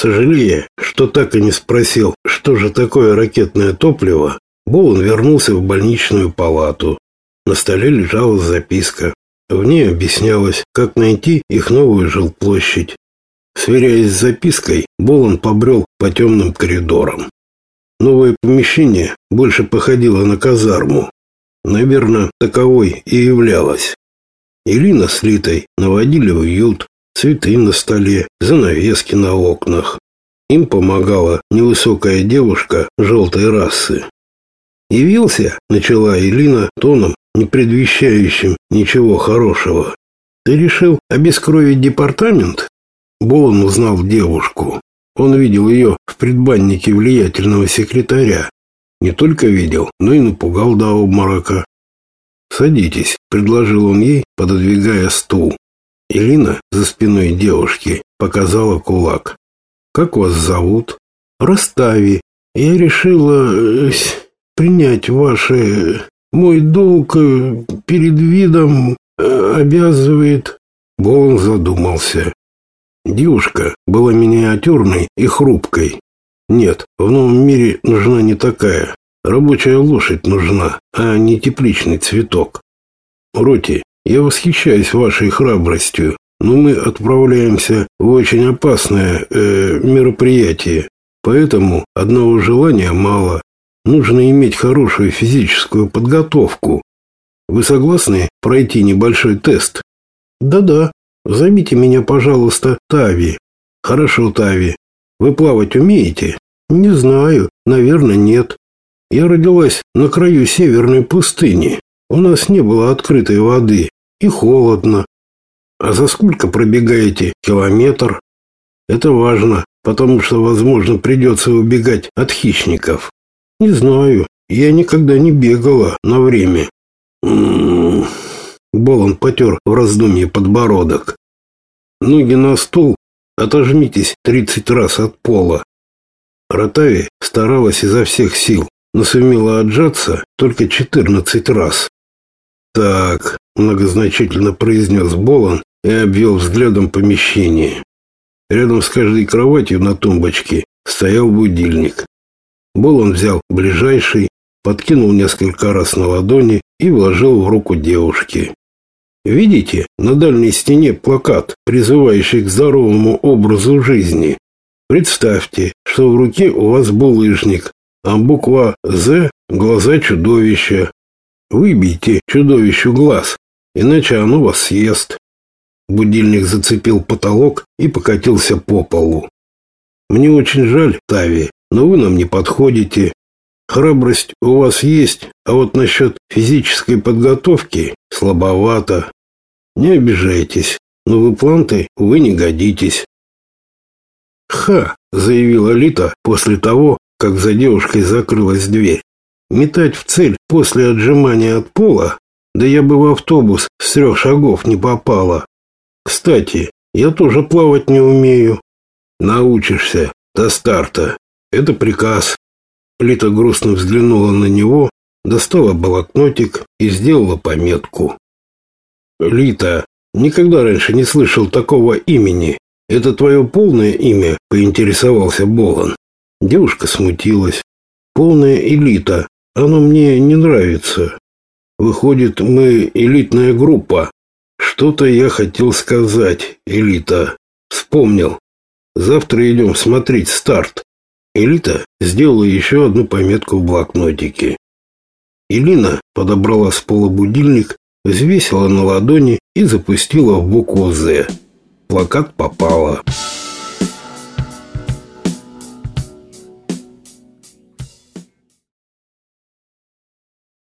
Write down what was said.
Сожалея, что так и не спросил, что же такое ракетное топливо, Боун вернулся в больничную палату. На столе лежала записка. В ней объяснялось, как найти их новую жилплощадь. Сверяясь с запиской, Болон побрел по темным коридорам. Новое помещение больше походило на казарму. Наверное, таковой и являлось. Ирина с Литой наводили уют, цветы на столе, занавески на окнах. Им помогала невысокая девушка желтой расы. «Явился?» – начала Элина тоном, не предвещающим ничего хорошего. «Ты решил обескровить департамент?» Болон узнал девушку. Он видел ее в предбаннике влиятельного секретаря. Не только видел, но и напугал до обморока. «Садитесь», — предложил он ей, пододвигая стул. Элина за спиной девушки показала кулак. «Как вас зовут?» «Растави. Я решила э, принять ваше... Мой долг э, перед видом э, обязывает...» Болон задумался. Девушка была миниатюрной и хрупкой. Нет, в новом мире нужна не такая. Рабочая лошадь нужна, а не тепличный цветок. Роти, я восхищаюсь вашей храбростью, но мы отправляемся в очень опасное э, мероприятие. Поэтому одного желания мало. Нужно иметь хорошую физическую подготовку. Вы согласны пройти небольшой тест? Да-да. Зовите меня, пожалуйста, Тави. Хорошо, Тави. Вы плавать умеете? Не знаю, наверное, нет. Я родилась на краю северной пустыни. У нас не было открытой воды и холодно. А за сколько пробегаете километр? Это важно, потому что, возможно, придется убегать от хищников. Не знаю, я никогда не бегала на время. М-м-м. Болон потер в раздумье подбородок. Ноги на стул, отожмитесь тридцать раз от пола. Ротави старалась изо всех сил, но сумела отжаться только четырнадцать раз. «Так», — многозначительно произнес Болон и обвел взглядом помещение. Рядом с каждой кроватью на тумбочке стоял будильник. Болон взял ближайший, подкинул несколько раз на ладони и вложил в руку девушки. Видите, на дальней стене плакат, призывающий к здоровому образу жизни. Представьте, что в руке у вас булыжник, а буква «З» — глаза чудовища. Выбейте чудовищу глаз, иначе оно вас съест. Будильник зацепил потолок и покатился по полу. Мне очень жаль, Тави, но вы нам не подходите. Храбрость у вас есть, а вот насчет физической подготовки слабовато. Не обижайтесь, но вы планты, вы не годитесь. Ха, заявила Лита после того, как за девушкой закрылась дверь. Метать в цель после отжимания от пола? Да я бы в автобус с трех шагов не попала. Кстати, я тоже плавать не умею. Научишься до старта. Это приказ. Лита грустно взглянула на него, достала блокнотик и сделала пометку. Лита, никогда раньше не слышал такого имени. Это твое полное имя? поинтересовался Болон. Девушка смутилась. Полная элита. Оно мне не нравится. Выходит, мы элитная группа. Что-то я хотел сказать, элита. Вспомнил. Завтра идем смотреть старт. Элита сделала еще одну пометку в блокнотике. Элина подобрала с пола будильник взвесила на ладони и запустила в букву «З». Плакат попала.